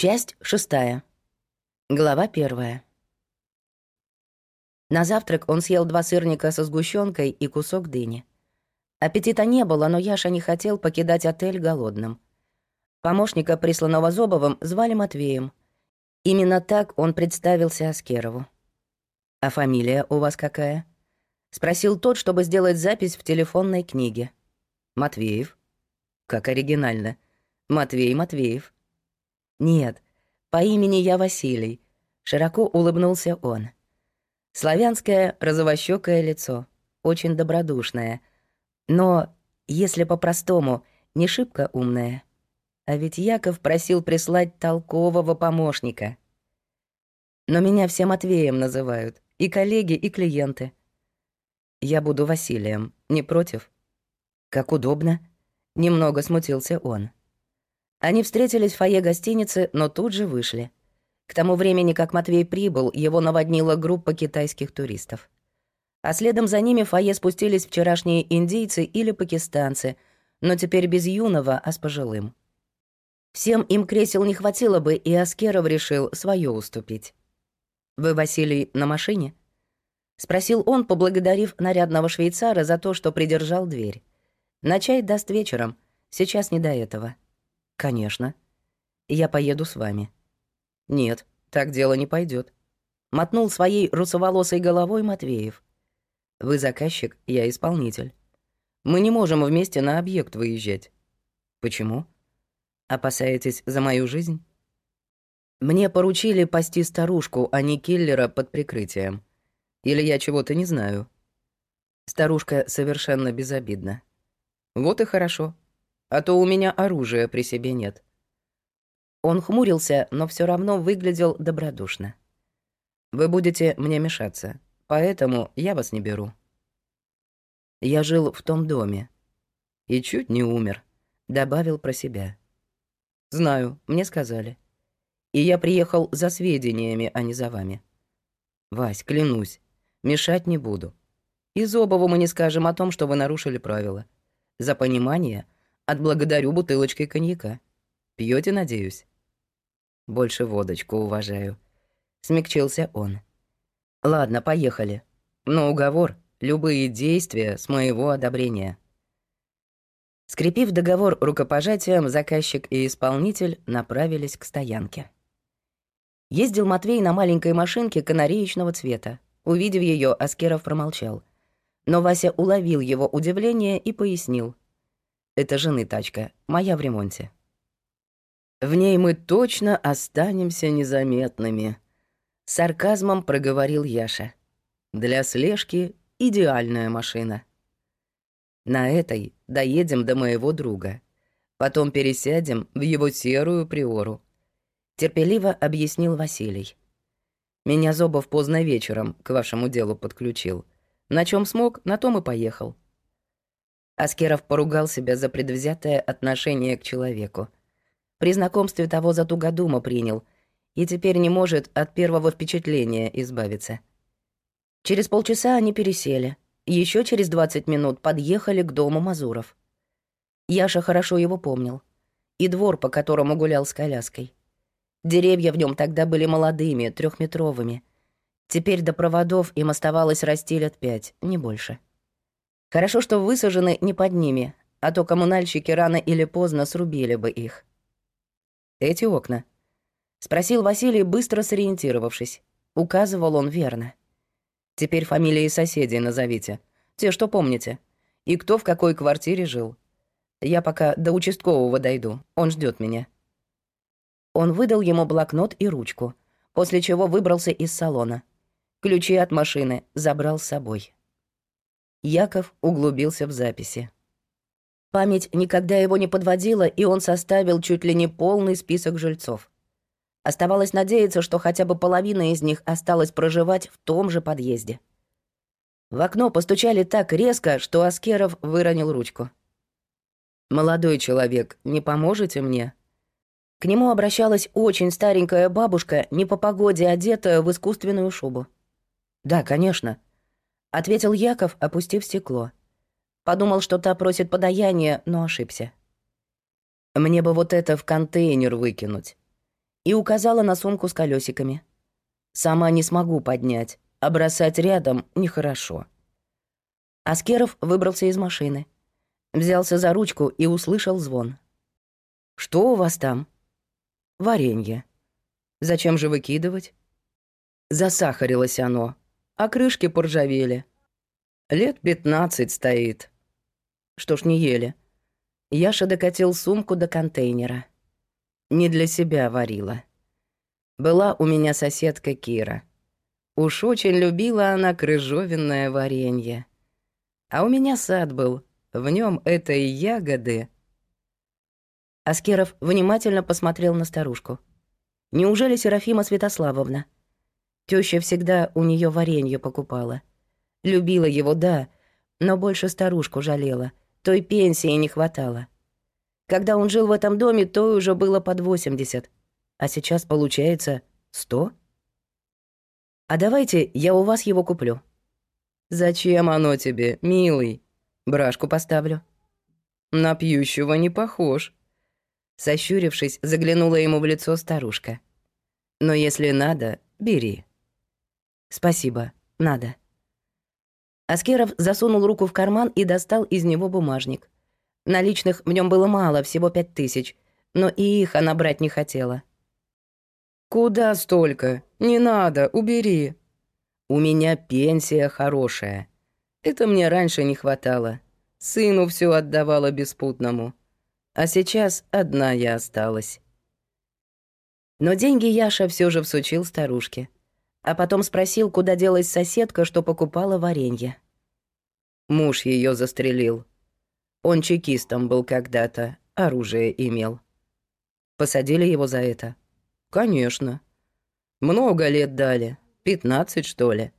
Часть шестая. Глава первая. На завтрак он съел два сырника со сгущенкой и кусок дыни. Аппетита не было, но Яша не хотел покидать отель голодным. Помощника, присланного Зобовым, звали Матвеем. Именно так он представился Аскерову. «А фамилия у вас какая?» — спросил тот, чтобы сделать запись в телефонной книге. «Матвеев». «Как оригинально. Матвей Матвеев». «Нет, по имени я Василий», — широко улыбнулся он. Славянское розовощёкое лицо, очень добродушное, но, если по-простому, не шибко умное. А ведь Яков просил прислать толкового помощника. Но меня все Матвеем называют, и коллеги, и клиенты. Я буду Василием, не против? Как удобно. Немного смутился он. Они встретились в фойе гостиницы, но тут же вышли. К тому времени, как Матвей прибыл, его наводнила группа китайских туристов. А следом за ними в фойе спустились вчерашние индийцы или пакистанцы, но теперь без юного, а с пожилым. Всем им кресел не хватило бы, и Аскеров решил свое уступить. «Вы, Василий, на машине?» — спросил он, поблагодарив нарядного швейцара за то, что придержал дверь. «На чай даст вечером, сейчас не до этого». «Конечно. Я поеду с вами». «Нет, так дело не пойдет. мотнул своей русоволосой головой Матвеев. «Вы заказчик, я исполнитель. Мы не можем вместе на объект выезжать». «Почему? Опасаетесь за мою жизнь?» «Мне поручили пасти старушку, а не киллера под прикрытием. Или я чего-то не знаю?» Старушка совершенно безобидна. «Вот и хорошо а то у меня оружия при себе нет». Он хмурился, но все равно выглядел добродушно. «Вы будете мне мешаться, поэтому я вас не беру». «Я жил в том доме. И чуть не умер», — добавил про себя. «Знаю, мне сказали. И я приехал за сведениями, а не за вами. Вась, клянусь, мешать не буду. И Зобову мы не скажем о том, что вы нарушили правила. За понимание — Отблагодарю бутылочкой коньяка. Пьете, надеюсь? Больше водочку уважаю. Смягчился он. Ладно, поехали. Но уговор — любые действия с моего одобрения. Скрепив договор рукопожатием, заказчик и исполнитель направились к стоянке. Ездил Матвей на маленькой машинке канареечного цвета. Увидев ее, Аскеров промолчал. Но Вася уловил его удивление и пояснил — это жены тачка, моя в ремонте. В ней мы точно останемся незаметными. Сарказмом проговорил Яша. Для слежки идеальная машина. На этой доедем до моего друга. Потом пересядем в его серую приору. Терпеливо объяснил Василий. Меня Зобов поздно вечером к вашему делу подключил. На чем смог, на том и поехал. Аскеров поругал себя за предвзятое отношение к человеку. При знакомстве того за тугодума принял, и теперь не может от первого впечатления избавиться. Через полчаса они пересели. Еще через 20 минут подъехали к дому Мазуров. Яша хорошо его помнил. И двор, по которому гулял с коляской. Деревья в нем тогда были молодыми, трехметровыми. Теперь до проводов им оставалось расти лет пять, не больше. Хорошо, что высажены не под ними, а то коммунальщики рано или поздно срубили бы их. «Эти окна?» — спросил Василий, быстро сориентировавшись. Указывал он верно. «Теперь фамилии соседей назовите. Те, что помните. И кто в какой квартире жил. Я пока до участкового дойду. Он ждет меня». Он выдал ему блокнот и ручку, после чего выбрался из салона. Ключи от машины забрал с собой. Яков углубился в записи. Память никогда его не подводила, и он составил чуть ли не полный список жильцов. Оставалось надеяться, что хотя бы половина из них осталась проживать в том же подъезде. В окно постучали так резко, что Аскеров выронил ручку. «Молодой человек, не поможете мне?» К нему обращалась очень старенькая бабушка, не по погоде одетая в искусственную шубу. «Да, конечно», — ответил Яков, опустив стекло. Подумал, что та просит подаяние, но ошибся. «Мне бы вот это в контейнер выкинуть. и указала на сумку с колесиками. «Сама не смогу поднять, а бросать рядом нехорошо». Аскеров выбрался из машины. Взялся за ручку и услышал звон. «Что у вас там?» «Варенье». «Зачем же выкидывать?» Засахарилось оно, а крышки поржавели. Лет пятнадцать стоит. Что ж не ели? Яша докатил сумку до контейнера. Не для себя варила. Была у меня соседка Кира. Уж очень любила она крыжовенное варенье. А у меня сад был, в нем этой ягоды. Аскеров внимательно посмотрел на старушку. Неужели Серафима Святославовна? Тёща всегда у неё варенье покупала. Любила его, да, но больше старушку жалела. Той пенсии не хватало. Когда он жил в этом доме, то уже было под 80. А сейчас, получается, 100? А давайте я у вас его куплю. Зачем оно тебе, милый? Брашку поставлю. На пьющего не похож. Сощурившись, заглянула ему в лицо старушка. Но если надо, бери. «Спасибо, надо». Аскеров засунул руку в карман и достал из него бумажник. Наличных в нем было мало, всего пять тысяч, но и их она брать не хотела. «Куда столько? Не надо, убери». «У меня пенсия хорошая. Это мне раньше не хватало. Сыну все отдавала беспутному. А сейчас одна я осталась». Но деньги Яша все же всучил старушке а потом спросил, куда делась соседка, что покупала варенье. Муж ее застрелил. Он чекистом был когда-то, оружие имел. Посадили его за это? Конечно. Много лет дали, пятнадцать, что ли.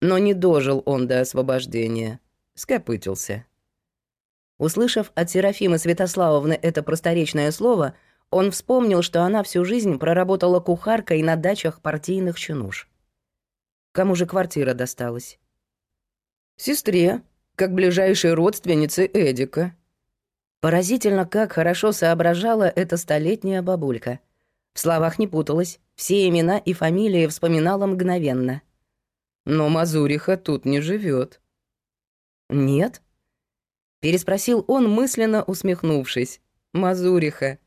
Но не дожил он до освобождения, скопытился. Услышав от Серафимы Святославовны это просторечное слово, он вспомнил, что она всю жизнь проработала кухаркой на дачах партийных чинуш. Кому же квартира досталась? Сестре, как ближайшей родственнице Эдика. Поразительно, как хорошо соображала эта столетняя бабулька. В словах не путалась, все имена и фамилии вспоминала мгновенно. Но Мазуриха тут не живет. «Нет?» — переспросил он, мысленно усмехнувшись. «Мазуриха.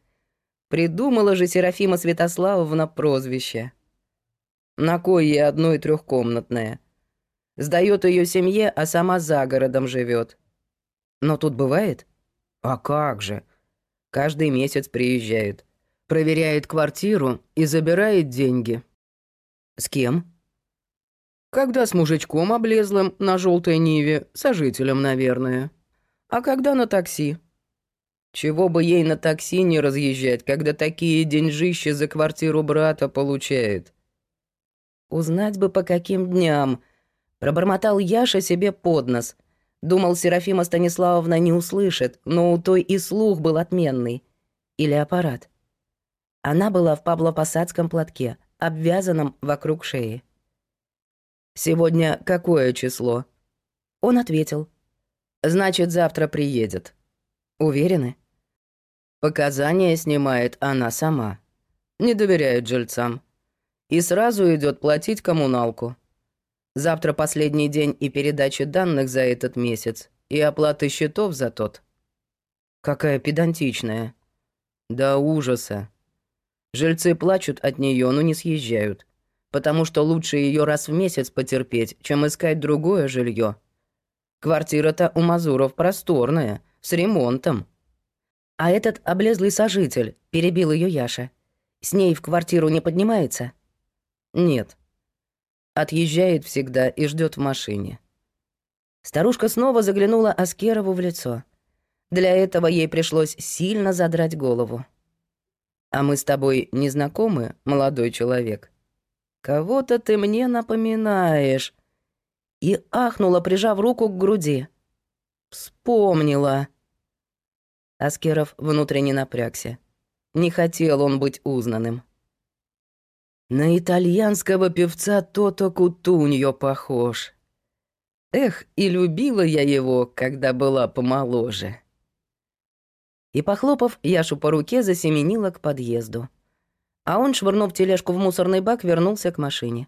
Придумала же Серафима Святославовна прозвище. На кой ей одно и трехкомнатное? Сдает ее семье, а сама за городом живет. Но тут бывает? А как же? Каждый месяц приезжает, проверяет квартиру и забирает деньги. С кем? Когда с мужичком облезлым на желтой Ниве, сожителем, наверное. А когда на такси? Чего бы ей на такси не разъезжать, когда такие деньжища за квартиру брата получает? Узнать бы по каким дням. Пробормотал Яша себе под нос. Думал, Серафима Станиславовна не услышит, но у той и слух был отменный. Или аппарат. Она была в паблопосадском платке, обвязанном вокруг шеи. «Сегодня какое число?» Он ответил. «Значит, завтра приедет». «Уверены?» Показания снимает она сама. Не доверяет жильцам. И сразу идет платить коммуналку. Завтра последний день и передачи данных за этот месяц, и оплаты счетов за тот. Какая педантичная. Да ужаса. Жильцы плачут от нее, но не съезжают. Потому что лучше ее раз в месяц потерпеть, чем искать другое жилье. Квартира-то у Мазуров просторная, с ремонтом. А этот облезлый сожитель, перебил ее Яша, с ней в квартиру не поднимается? Нет. Отъезжает всегда и ждет в машине. Старушка снова заглянула Аскерову в лицо. Для этого ей пришлось сильно задрать голову. «А мы с тобой не знакомы, молодой человек? Кого-то ты мне напоминаешь». И ахнула, прижав руку к груди. «Вспомнила». Аскеров внутренне напрягся. Не хотел он быть узнанным. На итальянского певца Тото Кутуньо похож. Эх, и любила я его, когда была помоложе. И, похлопав Яшу по руке, засеменила к подъезду. А он, швырнув тележку в мусорный бак, вернулся к машине.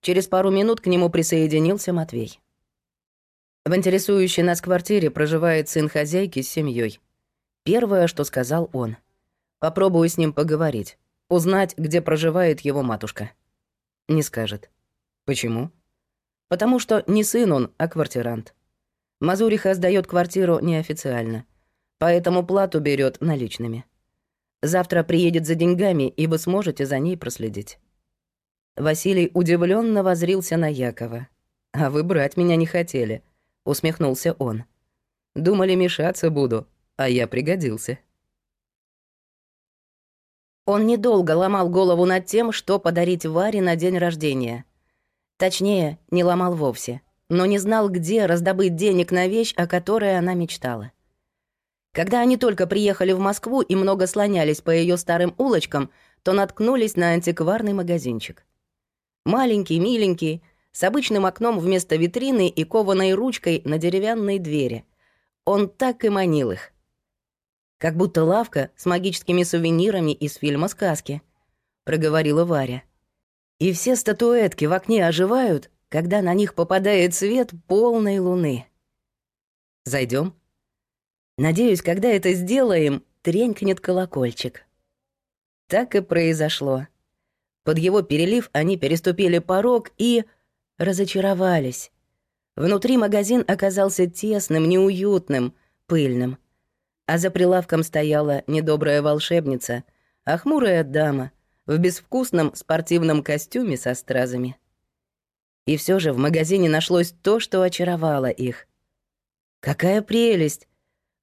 Через пару минут к нему присоединился Матвей. В интересующей нас квартире проживает сын хозяйки с семьей. Первое, что сказал он. Попробую с ним поговорить, узнать, где проживает его матушка. Не скажет. Почему? Потому что не сын он, а квартирант. Мазуриха сдаёт квартиру неофициально, поэтому плату берет наличными. Завтра приедет за деньгами, и вы сможете за ней проследить. Василий удивленно возрился на Якова. «А вы брать меня не хотели», — усмехнулся он. «Думали, мешаться буду, а я пригодился». Он недолго ломал голову над тем, что подарить Варе на день рождения. Точнее, не ломал вовсе, но не знал, где раздобыть денег на вещь, о которой она мечтала. Когда они только приехали в Москву и много слонялись по ее старым улочкам, то наткнулись на антикварный магазинчик. Маленький, миленький, с обычным окном вместо витрины и кованой ручкой на деревянной двери. Он так и манил их. Как будто лавка с магическими сувенирами из фильма «Сказки», — проговорила Варя. И все статуэтки в окне оживают, когда на них попадает свет полной луны. Зайдем? Надеюсь, когда это сделаем, тренькнет колокольчик. Так и произошло. Под его перелив они переступили порог и... разочаровались. Внутри магазин оказался тесным, неуютным, пыльным. А за прилавком стояла недобрая волшебница, а хмурая дама в безвкусном спортивном костюме со стразами. И все же в магазине нашлось то, что очаровало их. «Какая прелесть!»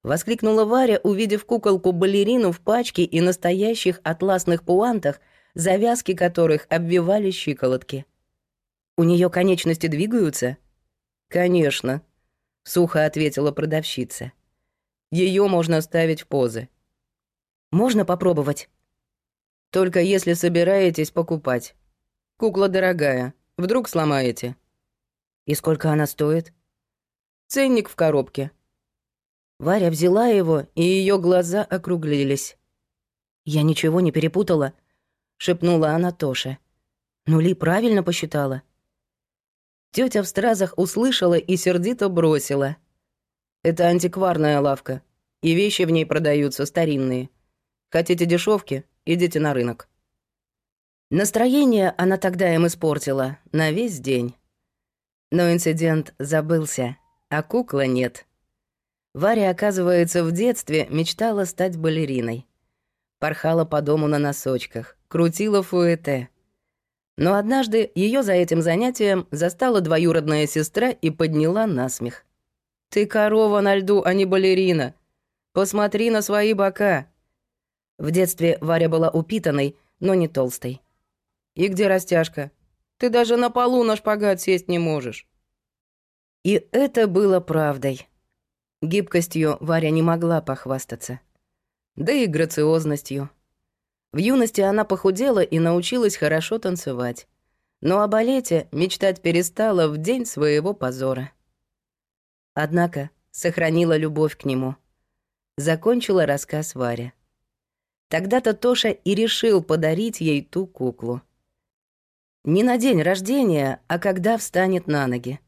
Воскликнула Варя, увидев куколку-балерину в пачке и настоящих атласных пуантах, завязки которых обвивали щиколотки. «У нее конечности двигаются?» «Конечно», — сухо ответила продавщица. Ее можно ставить в позы. «Можно попробовать?» «Только если собираетесь покупать. Кукла дорогая, вдруг сломаете». «И сколько она стоит?» «Ценник в коробке», Варя взяла его, и ее глаза округлились. «Я ничего не перепутала», — шепнула она Тоше. «Нули правильно посчитала». Тетя в стразах услышала и сердито бросила. «Это антикварная лавка, и вещи в ней продаются старинные. Хотите дешевки? Идите на рынок». Настроение она тогда им испортила на весь день. Но инцидент забылся, а кукла нет. Варя, оказывается, в детстве мечтала стать балериной. Порхала по дому на носочках, крутила фуэте. Но однажды ее за этим занятием застала двоюродная сестра и подняла насмех. «Ты корова на льду, а не балерина. Посмотри на свои бока». В детстве Варя была упитанной, но не толстой. «И где растяжка? Ты даже на полу на шпагат сесть не можешь». И это было правдой. Гибкостью Варя не могла похвастаться. Да и грациозностью. В юности она похудела и научилась хорошо танцевать. Но о балете мечтать перестала в день своего позора. Однако сохранила любовь к нему. Закончила рассказ Варя. Тогда-то Тоша и решил подарить ей ту куклу. Не на день рождения, а когда встанет на ноги.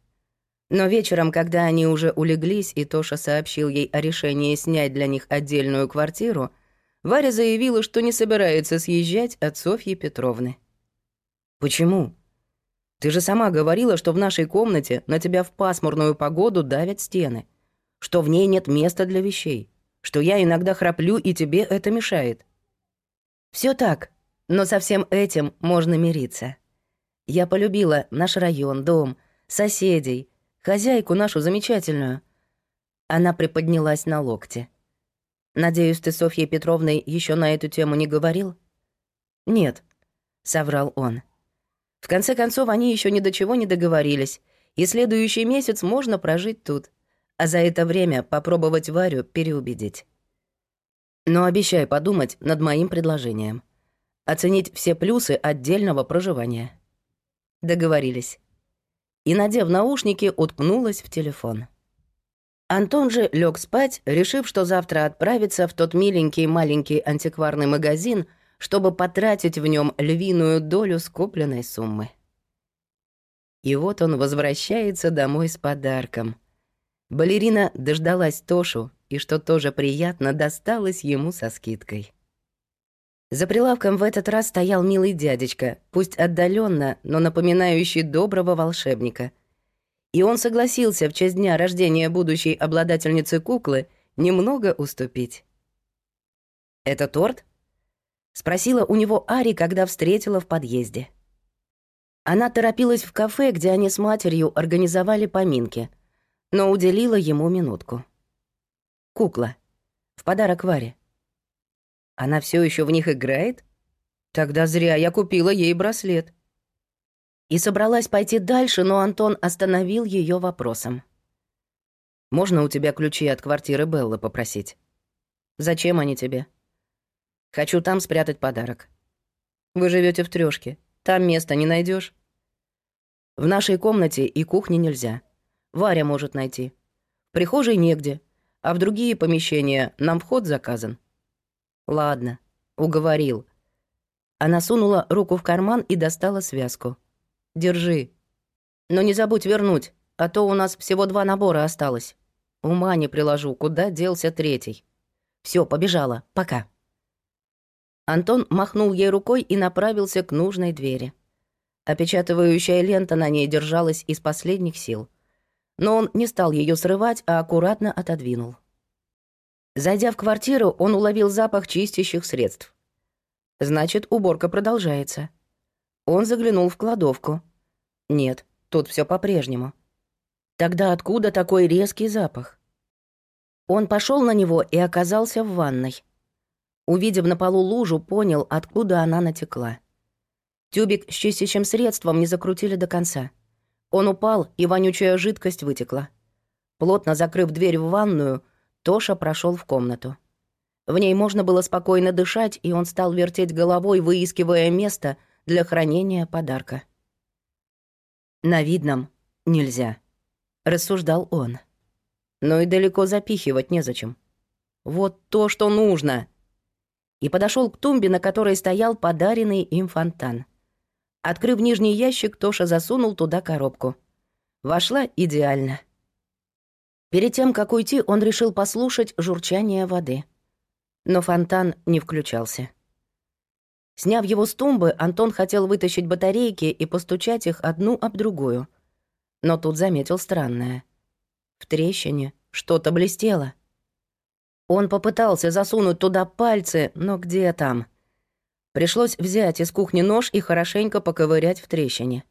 Но вечером, когда они уже улеглись, и Тоша сообщил ей о решении снять для них отдельную квартиру, Варя заявила, что не собирается съезжать от Софьи Петровны. «Почему? Ты же сама говорила, что в нашей комнате на тебя в пасмурную погоду давят стены, что в ней нет места для вещей, что я иногда храплю, и тебе это мешает». Все так, но со всем этим можно мириться. Я полюбила наш район, дом, соседей — Хозяйку нашу замечательную». Она приподнялась на локте. «Надеюсь, ты Софьей Петровной еще на эту тему не говорил?» «Нет», — соврал он. «В конце концов, они еще ни до чего не договорились, и следующий месяц можно прожить тут, а за это время попробовать Варю переубедить. Но обещай подумать над моим предложением. Оценить все плюсы отдельного проживания». Договорились и, надев наушники, уткнулась в телефон. Антон же лег спать, решив, что завтра отправится в тот миленький маленький антикварный магазин, чтобы потратить в нем львиную долю скопленной суммы. И вот он возвращается домой с подарком. Балерина дождалась Тошу, и, что тоже приятно, досталось ему со скидкой. За прилавком в этот раз стоял милый дядечка, пусть отдаленно, но напоминающий доброго волшебника. И он согласился в честь дня рождения будущей обладательницы куклы немного уступить. «Это торт?» — спросила у него Ари, когда встретила в подъезде. Она торопилась в кафе, где они с матерью организовали поминки, но уделила ему минутку. «Кукла. В подарок Варе. Она все еще в них играет? Тогда зря я купила ей браслет. И собралась пойти дальше, но Антон остановил ее вопросом. «Можно у тебя ключи от квартиры Беллы попросить?» «Зачем они тебе?» «Хочу там спрятать подарок». «Вы живете в трёшке. Там места не найдешь. «В нашей комнате и кухне нельзя. Варя может найти. В прихожей негде, а в другие помещения нам вход заказан». «Ладно, уговорил». Она сунула руку в карман и достала связку. «Держи. Но не забудь вернуть, а то у нас всего два набора осталось. Ума не приложу, куда делся третий. Все, побежала, пока». Антон махнул ей рукой и направился к нужной двери. Опечатывающая лента на ней держалась из последних сил. Но он не стал ее срывать, а аккуратно отодвинул. Зайдя в квартиру, он уловил запах чистящих средств. Значит, уборка продолжается. Он заглянул в кладовку. Нет, тут все по-прежнему. Тогда откуда такой резкий запах? Он пошел на него и оказался в ванной. Увидев на полу лужу, понял, откуда она натекла. Тюбик с чистящим средством не закрутили до конца. Он упал, и вонючая жидкость вытекла. Плотно закрыв дверь в ванную, Тоша прошел в комнату. В ней можно было спокойно дышать, и он стал вертеть головой, выискивая место для хранения подарка. «На видном нельзя», — рассуждал он. «Но и далеко запихивать незачем. Вот то, что нужно!» И подошел к тумбе, на которой стоял подаренный им фонтан. Открыв нижний ящик, Тоша засунул туда коробку. Вошла идеально. Перед тем, как уйти, он решил послушать журчание воды. Но фонтан не включался. Сняв его с тумбы, Антон хотел вытащить батарейки и постучать их одну об другую. Но тут заметил странное. В трещине что-то блестело. Он попытался засунуть туда пальцы, но где там? Пришлось взять из кухни нож и хорошенько поковырять в трещине.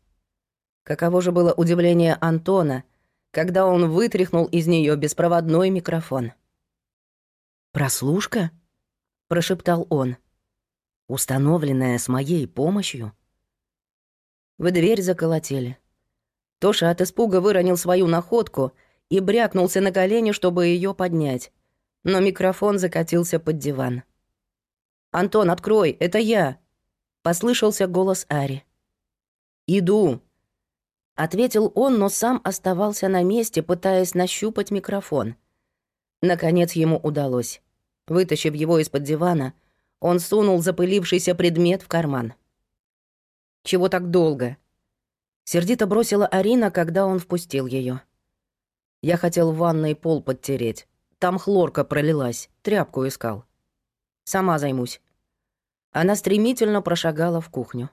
Каково же было удивление Антона — когда он вытряхнул из нее беспроводной микрофон. «Прослушка?» — прошептал он. «Установленная с моей помощью?» В дверь заколотили. Тоша от испуга выронил свою находку и брякнулся на колени, чтобы ее поднять. Но микрофон закатился под диван. «Антон, открой, это я!» — послышался голос Ари. «Иду!» Ответил он, но сам оставался на месте, пытаясь нащупать микрофон. Наконец ему удалось. Вытащив его из-под дивана, он сунул запылившийся предмет в карман. «Чего так долго?» Сердито бросила Арина, когда он впустил ее. «Я хотел в ванной пол подтереть. Там хлорка пролилась, тряпку искал. Сама займусь». Она стремительно прошагала в кухню.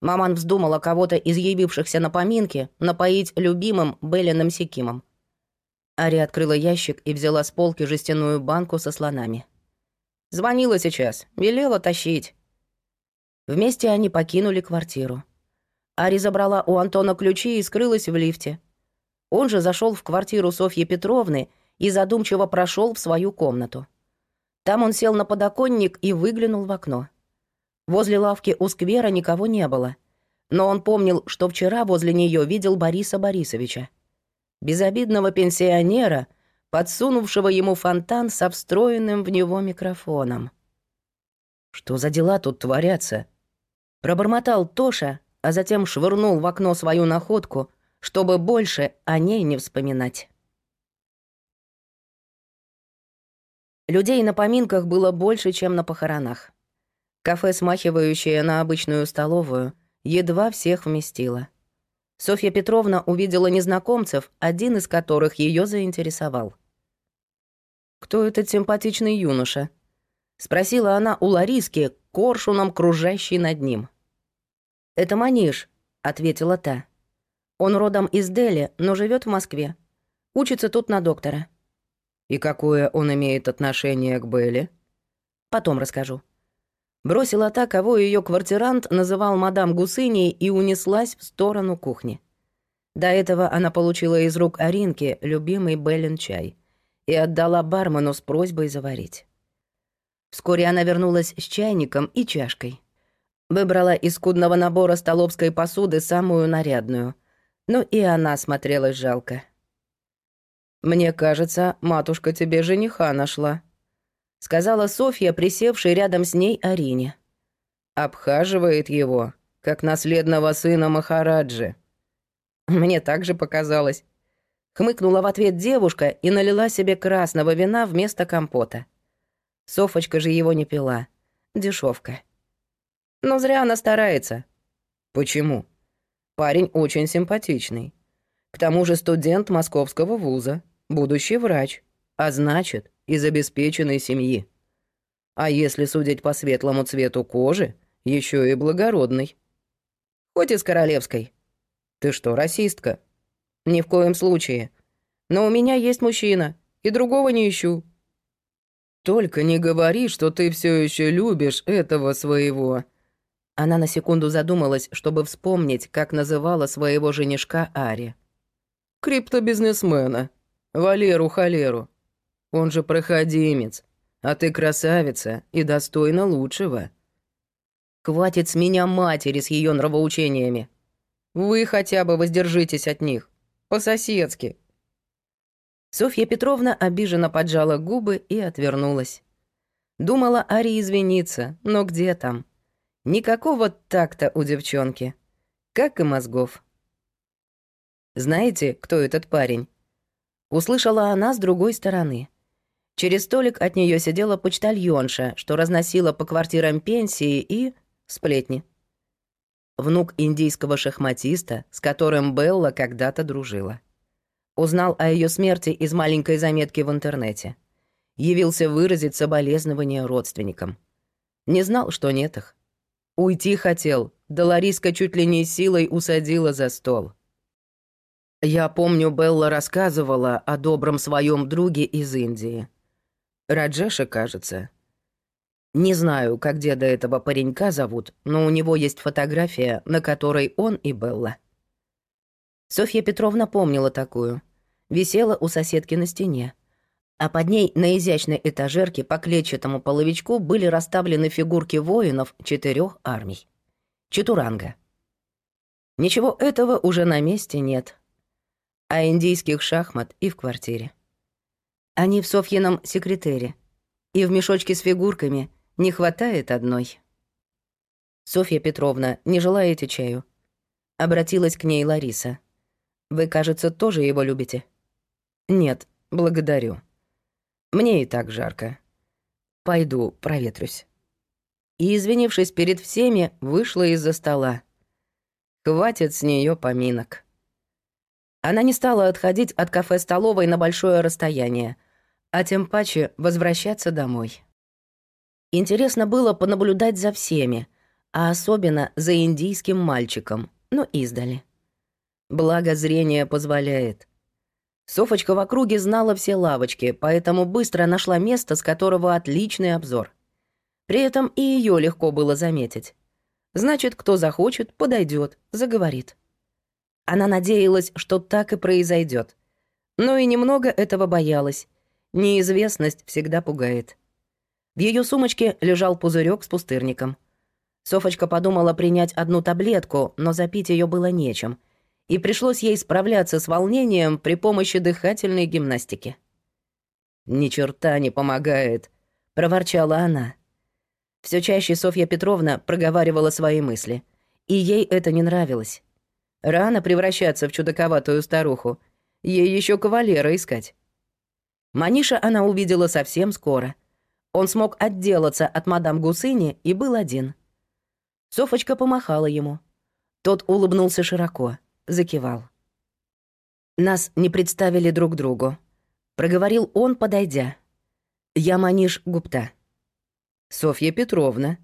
Маман вздумала кого-то из явившихся на поминки напоить любимым Беллиным секимом. Ари открыла ящик и взяла с полки жестяную банку со слонами. «Звонила сейчас, велела тащить». Вместе они покинули квартиру. Ари забрала у Антона ключи и скрылась в лифте. Он же зашел в квартиру Софьи Петровны и задумчиво прошел в свою комнату. Там он сел на подоконник и выглянул в окно. Возле лавки у сквера никого не было. Но он помнил, что вчера возле нее видел Бориса Борисовича. Безобидного пенсионера, подсунувшего ему фонтан со встроенным в него микрофоном. «Что за дела тут творятся?» Пробормотал Тоша, а затем швырнул в окно свою находку, чтобы больше о ней не вспоминать. Людей на поминках было больше, чем на похоронах. Кафе, смахивающее на обычную столовую, едва всех вместило. Софья Петровна увидела незнакомцев, один из которых ее заинтересовал. «Кто этот симпатичный юноша?» — спросила она у Лариски, коршуном кружащий над ним. «Это Маниш», — ответила та. «Он родом из Дели, но живет в Москве. Учится тут на доктора». «И какое он имеет отношение к Белле?» «Потом расскажу». Бросила та, кого ее квартирант называл мадам Гусыней, и унеслась в сторону кухни. До этого она получила из рук Аринки любимый Беллин чай и отдала бармену с просьбой заварить. Вскоре она вернулась с чайником и чашкой. Выбрала из скудного набора столовской посуды самую нарядную. Но и она смотрелась жалко. «Мне кажется, матушка тебе жениха нашла», — сказала Софья, присевшей рядом с ней Арине. «Обхаживает его, как наследного сына Махараджи». Мне также показалось. Хмыкнула в ответ девушка и налила себе красного вина вместо компота. Софочка же его не пила. Дешевка. Но зря она старается. Почему? Парень очень симпатичный. К тому же студент московского вуза, будущий врач, а значит, из обеспеченной семьи. А если судить по светлому цвету кожи, еще и благородный. Хоть из королевской. Ты что, расистка? Ни в коем случае. Но у меня есть мужчина, и другого не ищу. Только не говори, что ты все еще любишь этого своего. Она на секунду задумалась, чтобы вспомнить, как называла своего женишка Ари. Криптобизнесмена. Валеру Халеру. Он же проходимец. А ты красавица и достойна лучшего. Хватит с меня матери с ее нравоучениями. Вы хотя бы воздержитесь от них. По-соседски. Софья Петровна обиженно поджала губы и отвернулась. Думала Ари извиниться, но где там? Никакого такта у девчонки. Как и мозгов. Знаете, кто этот парень? Услышала она с другой стороны. Через столик от нее сидела почтальонша, что разносила по квартирам пенсии и сплетни. Внук индийского шахматиста, с которым Белла когда-то дружила. Узнал о ее смерти из маленькой заметки в интернете. Явился выразить соболезнования родственникам. Не знал, что нет их. Уйти хотел, да Лариска чуть ли не силой усадила за стол. Я помню, Белла рассказывала о добром своем друге из Индии. Раджеша, кажется. Не знаю, как деда этого паренька зовут, но у него есть фотография, на которой он и Белла. Софья Петровна помнила такую. Висела у соседки на стене. А под ней на изящной этажерке по клетчатому половичку были расставлены фигурки воинов четырех армий. Четуранга. Ничего этого уже на месте нет. А индийских шахмат и в квартире. Они в Софьином секретере. И в мешочке с фигурками не хватает одной. «Софья Петровна, не желаете чаю?» Обратилась к ней Лариса. Вы, кажется, тоже его любите?» «Нет, благодарю. Мне и так жарко. Пойду проветрюсь». И, извинившись перед всеми, вышла из-за стола. Хватит с нее поминок. Она не стала отходить от кафе-столовой на большое расстояние, а тем паче возвращаться домой. Интересно было понаблюдать за всеми, а особенно за индийским мальчиком, но издали. Благо зрение позволяет. Софочка в округе знала все лавочки, поэтому быстро нашла место, с которого отличный обзор. При этом и ее легко было заметить. Значит, кто захочет, подойдет, заговорит. Она надеялась, что так и произойдет, но и немного этого боялась. Неизвестность всегда пугает. В ее сумочке лежал пузырек с пустырником. Софочка подумала принять одну таблетку, но запить ее было нечем, и пришлось ей справляться с волнением при помощи дыхательной гимнастики. «Ни черта не помогает», — проворчала она. Все чаще Софья Петровна проговаривала свои мысли, и ей это не нравилось. Рано превращаться в чудаковатую старуху, ей еще кавалера искать. Маниша она увидела совсем скоро. Он смог отделаться от мадам Гусыни и был один. Софочка помахала ему. Тот улыбнулся широко, закивал. Нас не представили друг другу. Проговорил он, подойдя. Я Маниш Гупта. Софья Петровна.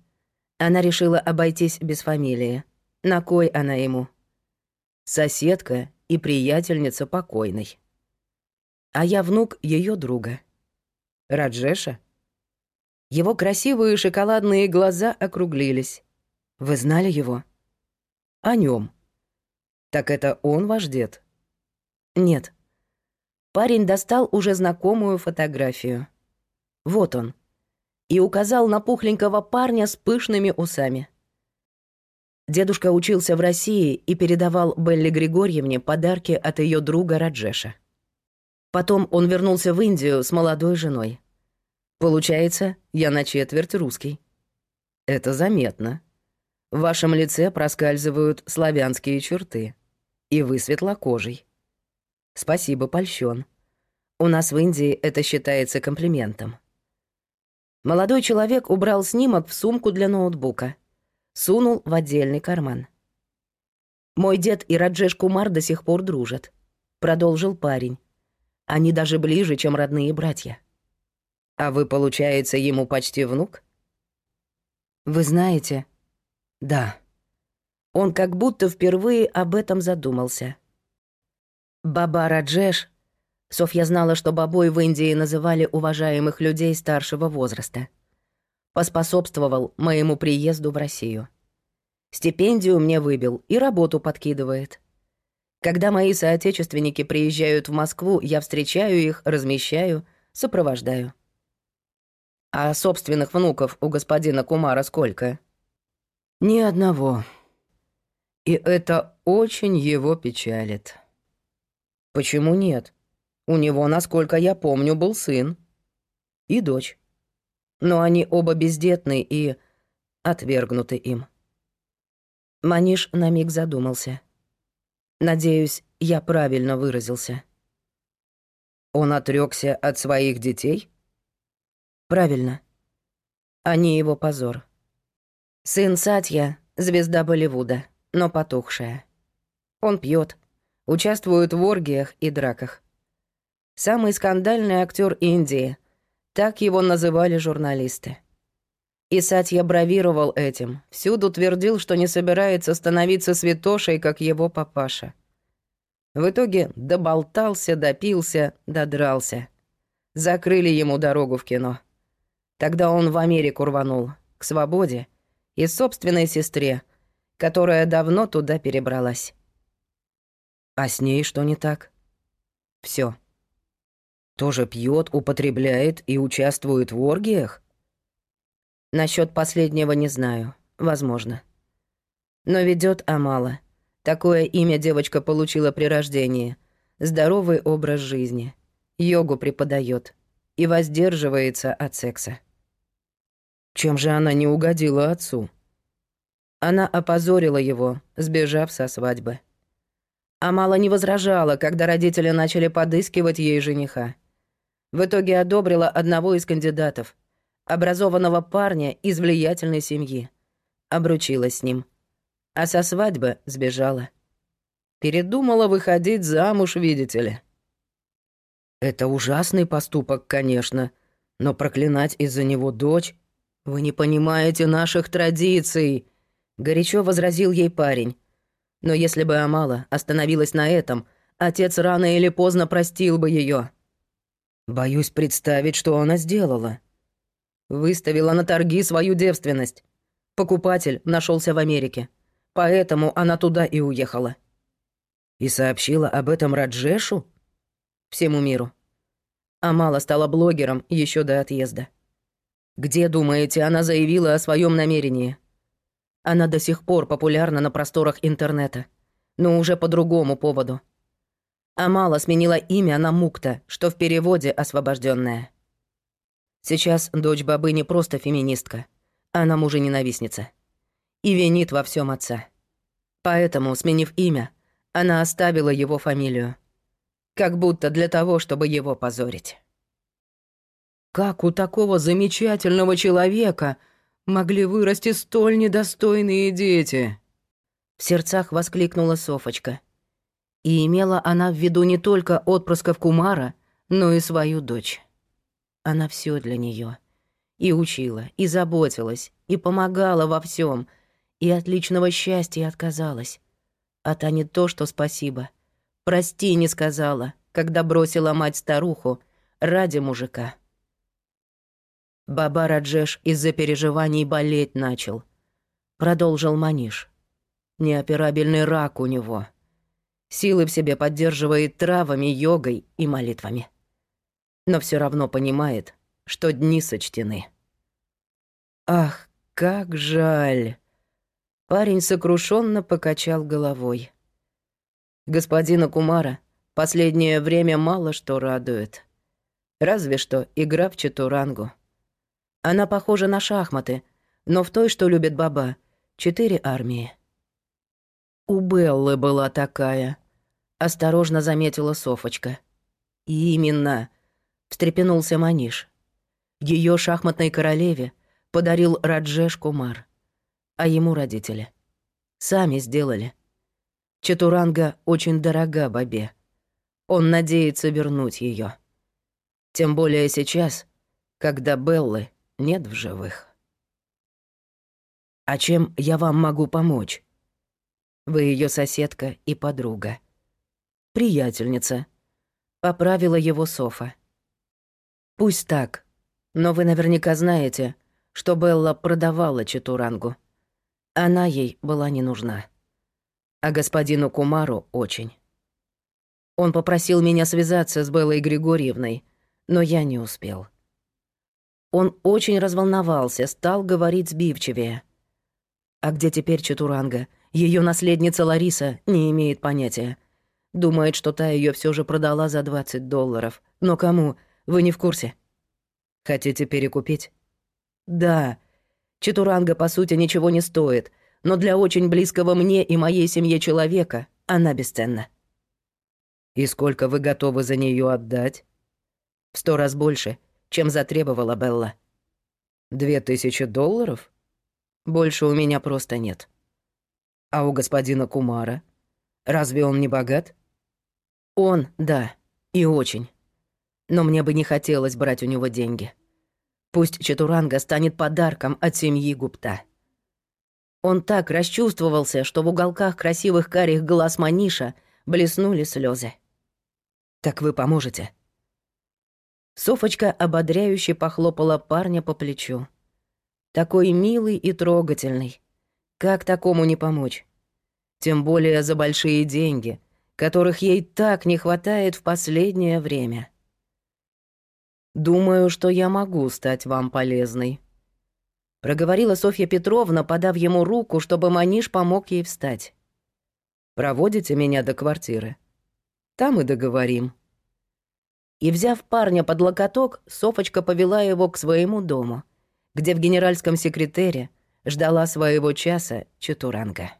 Она решила обойтись без фамилии. На кой она ему? Соседка и приятельница покойной. А я внук ее друга. Раджеша? Его красивые шоколадные глаза округлились. Вы знали его? О нем. Так это он ваш дед? Нет. Парень достал уже знакомую фотографию. Вот он. И указал на пухленького парня с пышными усами. Дедушка учился в России и передавал Белли Григорьевне подарки от ее друга Раджеша. Потом он вернулся в Индию с молодой женой. Получается, я на четверть русский. Это заметно. В вашем лице проскальзывают славянские черты. И вы светлокожий. Спасибо, польщен. У нас в Индии это считается комплиментом. Молодой человек убрал снимок в сумку для ноутбука — сунул в отдельный карман. «Мой дед и Раджеш Кумар до сих пор дружат», — продолжил парень. «Они даже ближе, чем родные братья». «А вы, получается, ему почти внук?» «Вы знаете?» «Да». Он как будто впервые об этом задумался. Баба Раджеш... Софья знала, что бабой в Индии называли уважаемых людей старшего возраста — поспособствовал моему приезду в Россию. Стипендию мне выбил и работу подкидывает. Когда мои соотечественники приезжают в Москву, я встречаю их, размещаю, сопровождаю. А собственных внуков у господина Кумара сколько? Ни одного. И это очень его печалит. Почему нет? У него, насколько я помню, был сын. И дочь но они оба бездетны и отвергнуты им. Маниш на миг задумался. Надеюсь, я правильно выразился. Он отрёкся от своих детей? Правильно. Они его позор. Сын Сатья — звезда Болливуда, но потухшая. Он пьет, участвует в оргиях и драках. Самый скандальный актер Индии — так его называли журналисты. И Сатья бравировал этим, всюду твердил, что не собирается становиться святошей, как его папаша. В итоге доболтался, допился, додрался. Закрыли ему дорогу в кино. Тогда он в Америку рванул, к свободе и собственной сестре, которая давно туда перебралась. А с ней что не так? Все. Тоже пьет, употребляет и участвует в оргиях? Насчет последнего не знаю. Возможно. Но ведет Амала. Такое имя девочка получила при рождении. Здоровый образ жизни. Йогу преподает и воздерживается от секса. Чем же она не угодила отцу? Она опозорила его, сбежав со свадьбы. Амала не возражала, когда родители начали подыскивать ей жениха. В итоге одобрила одного из кандидатов, образованного парня из влиятельной семьи. Обручилась с ним. А со свадьбы сбежала. Передумала выходить замуж, видите ли. Это ужасный поступок, конечно, но проклинать из-за него дочь... Вы не понимаете наших традиций, горячо возразил ей парень. Но если бы Амала остановилась на этом, отец рано или поздно простил бы ее. Боюсь представить, что она сделала. Выставила на торги свою девственность. Покупатель нашелся в Америке. Поэтому она туда и уехала. И сообщила об этом Раджешу? Всему миру. Амала стала блогером еще до отъезда. Где, думаете, она заявила о своем намерении? Она до сих пор популярна на просторах интернета, но уже по другому поводу — Амала сменила имя на Мукта, что в переводе «освобожденная». Сейчас дочь бабы не просто феминистка, она мужа-ненавистница. И винит во всем отца. Поэтому, сменив имя, она оставила его фамилию. Как будто для того, чтобы его позорить. Как у такого замечательного человека могли вырасти столь недостойные дети? В сердцах воскликнула Софочка. И имела она в виду не только отпрысков Кумара, но и свою дочь. Она все для нее И учила, и заботилась, и помогала во всем, и от личного счастья отказалась. А та не то, что спасибо. Прости не сказала, когда бросила мать-старуху ради мужика. Баба Раджеш из-за переживаний болеть начал. Продолжил Маниш. Неоперабельный рак у него. Силы в себе поддерживает травами, йогой и молитвами. Но все равно понимает, что дни сочтены. Ах, как жаль. Парень сокрушенно покачал головой. Господина Кумара последнее время мало что радует. Разве что игра в четурангу. Она похожа на шахматы, но в той, что любит баба, четыре армии. У Беллы была такая, осторожно заметила Софочка. Именно, встрепенулся Маниш. Ее шахматной королеве подарил Раджеш Кумар, а ему родители. Сами сделали. Четуранга очень дорога бабе. Он надеется вернуть ее. Тем более сейчас, когда Беллы нет в живых. «А чем я вам могу помочь?» Вы ее соседка и подруга. Приятельница. Поправила его Софа. Пусть так, но вы наверняка знаете, что Белла продавала Чатурангу. Она ей была не нужна. А господину Кумару очень. Он попросил меня связаться с Беллой Григорьевной, но я не успел. Он очень разволновался, стал говорить сбивчивее. А где теперь Чатуранга? Ее наследница Лариса не имеет понятия. Думает, что та ее все же продала за 20 долларов. Но кому? Вы не в курсе? Хотите перекупить? Да. Четуранга, по сути, ничего не стоит, но для очень близкого мне и моей семье человека она бесценна. И сколько вы готовы за нее отдать? В сто раз больше, чем затребовала Белла. Две тысячи долларов? Больше у меня просто нет. А у господина Кумара? Разве он не богат? Он, да, и очень. Но мне бы не хотелось брать у него деньги. Пусть Чатуранга станет подарком от семьи Гупта. Он так расчувствовался, что в уголках красивых карих глаз Маниша блеснули слезы. «Так вы поможете?» Софочка ободряюще похлопала парня по плечу. Такой милый и трогательный. Как такому не помочь? Тем более за большие деньги, которых ей так не хватает в последнее время. «Думаю, что я могу стать вам полезной», — проговорила Софья Петровна, подав ему руку, чтобы Маниш помог ей встать. «Проводите меня до квартиры. Там и договорим». И, взяв парня под локоток, Софочка повела его к своему дому, где в генеральском секретаре ждала своего часа Чатуранга.